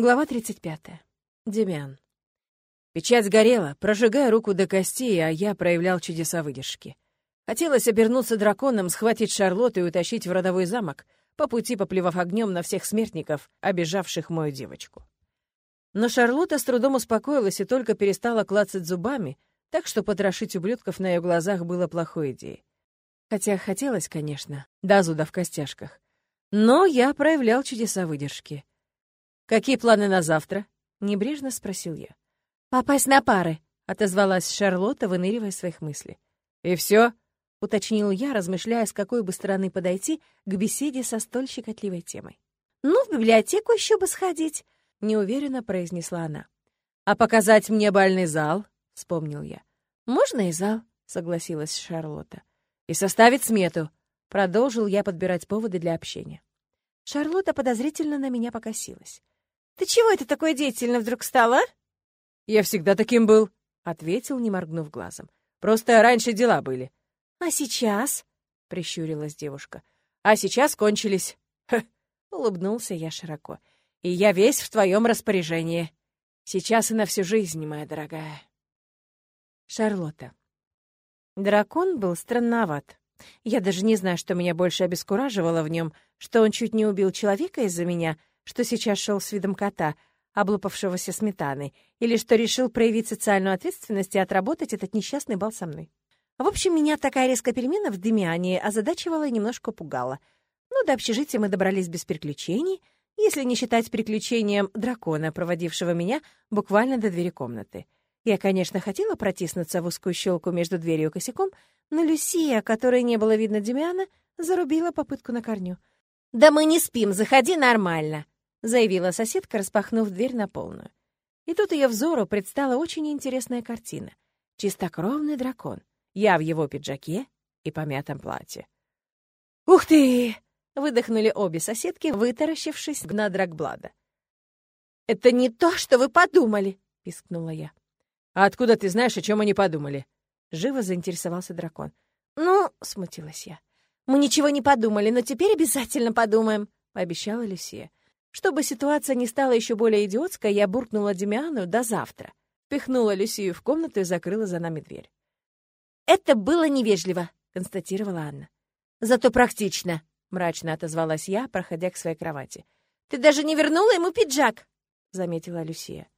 Глава 35. Демиан. Печать сгорела, прожигая руку до костей, а я проявлял чудеса выдержки. Хотелось обернуться драконом, схватить Шарлотту и утащить в родовой замок, по пути поплевав огнем на всех смертников, обижавших мою девочку. Но Шарлотта с трудом успокоилась и только перестала клацать зубами, так что потрошить ублюдков на ее глазах было плохой идеей. Хотя хотелось, конечно, до зуда в костяшках. Но я проявлял чудеса выдержки. «Какие планы на завтра?» — небрежно спросил я. «Попасть на пары», — отозвалась Шарлотта, выныривая своих мыслей. «И все? уточнил я, размышляя, с какой бы стороны подойти к беседе со столь щекотливой темой. «Ну, в библиотеку еще бы сходить», — неуверенно произнесла она. «А показать мне бальный зал?» — вспомнил я. «Можно и зал», — согласилась Шарлотта. «И составить смету», — продолжил я подбирать поводы для общения. Шарлотта подозрительно на меня покосилась. «Ты чего это такой деятельно вдруг стала?» а?» «Я всегда таким был», — ответил, не моргнув глазом. «Просто раньше дела были». «А сейчас?» — прищурилась девушка. «А сейчас кончились». Ха, улыбнулся я широко. «И я весь в твоем распоряжении. Сейчас и на всю жизнь, моя дорогая». Шарлотта. Дракон был странноват. Я даже не знаю, что меня больше обескураживало в нем, что он чуть не убил человека из-за меня — что сейчас шел с видом кота, облупавшегося сметаной, или что решил проявить социальную ответственность и отработать этот несчастный бал со мной. В общем, меня такая резкая перемена в Демиане озадачивала и немножко пугала. Но до общежития мы добрались без приключений, если не считать приключением дракона, проводившего меня буквально до двери комнаты. Я, конечно, хотела протиснуться в узкую щелку между дверью и косяком, но Люсия, которой не было видно Демиана, зарубила попытку на корню. «Да мы не спим, заходи нормально!» — заявила соседка, распахнув дверь на полную. И тут ее взору предстала очень интересная картина. Чистокровный дракон. Я в его пиджаке и помятом платье. «Ух ты!» — выдохнули обе соседки, вытаращившись на Драгблада. «Это не то, что вы подумали!» — пискнула я. «А откуда ты знаешь, о чем они подумали?» Живо заинтересовался дракон. «Ну, — смутилась я, — мы ничего не подумали, но теперь обязательно подумаем», — пообещала Люсия. Чтобы ситуация не стала еще более идиотской, я буркнула Демиану «до завтра». Пихнула Люсию в комнату и закрыла за нами дверь. «Это было невежливо», — констатировала Анна. «Зато практично», — мрачно отозвалась я, проходя к своей кровати. «Ты даже не вернула ему пиджак», — заметила Люсия.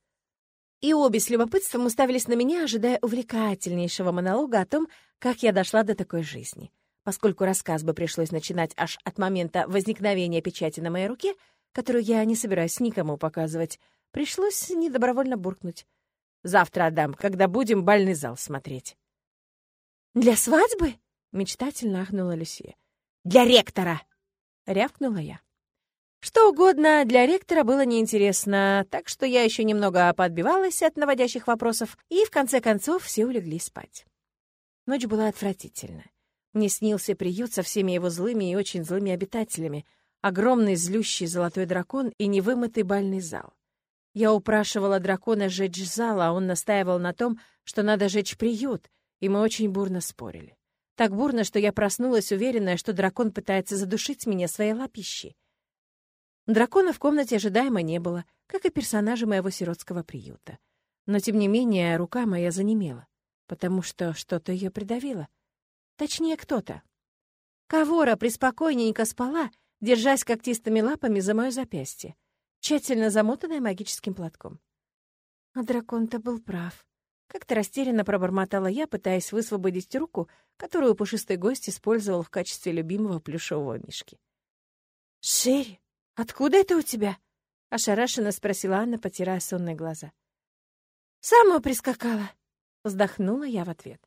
И обе с любопытством уставились на меня, ожидая увлекательнейшего монолога о том, как я дошла до такой жизни. Поскольку рассказ бы пришлось начинать аж от момента возникновения печати на моей руке — которую я не собираюсь никому показывать, пришлось недобровольно буркнуть. «Завтра отдам, когда будем бальный зал смотреть». «Для свадьбы?» — мечтательно ахнула Люсия. «Для ректора!» — рявкнула я. Что угодно для ректора было неинтересно, так что я еще немного подбивалась от наводящих вопросов, и в конце концов все улеглись спать. Ночь была отвратительная. Мне снился приют со всеми его злыми и очень злыми обитателями — огромный злющий золотой дракон и невымытый бальный зал. Я упрашивала дракона сжечь зал, а он настаивал на том, что надо жечь приют, и мы очень бурно спорили. Так бурно, что я проснулась, уверенная, что дракон пытается задушить меня своей лапищей. Дракона в комнате ожидаемо не было, как и персонажа моего сиротского приюта. Но, тем не менее, рука моя занемела, потому что что-то ее придавило. Точнее, кто-то. Кавора преспокойненько спала, держась когтистыми лапами за мое запястье, тщательно замотанное магическим платком. А дракон-то был прав. Как-то растерянно пробормотала я, пытаясь высвободить руку, которую пушистый гость использовал в качестве любимого плюшевого мишки. «Шерри, откуда это у тебя?» — ошарашенно спросила Анна, потирая сонные глаза. «Сама прискакала», — вздохнула я в ответ.